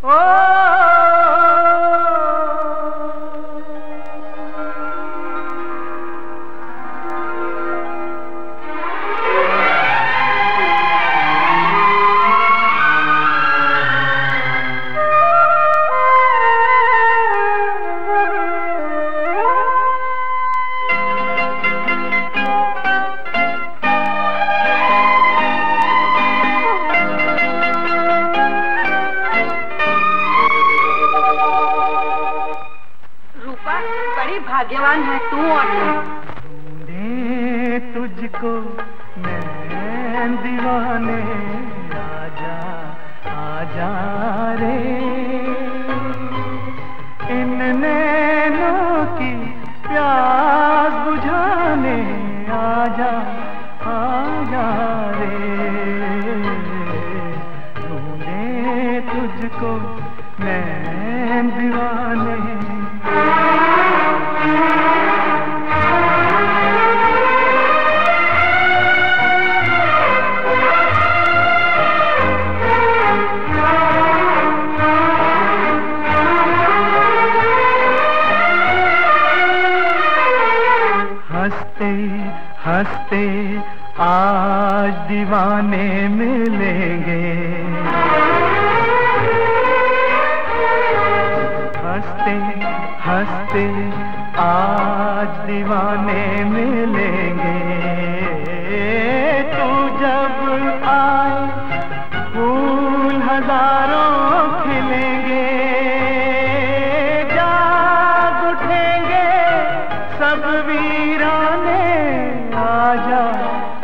Oh! जवान है, तू और ढूंढे तुझको मैं दीवाने, आजा आजा रे। इन नैनों की प्यास बुझाने, आजा आजा रे। ढूंढे तुझको मैं दीवाने। हँसते हँसते आज दीवाने मिलेंगे। हँसते हँसते आज दीवाने मिलेंगे। तू जब आए, फूल हज़ारों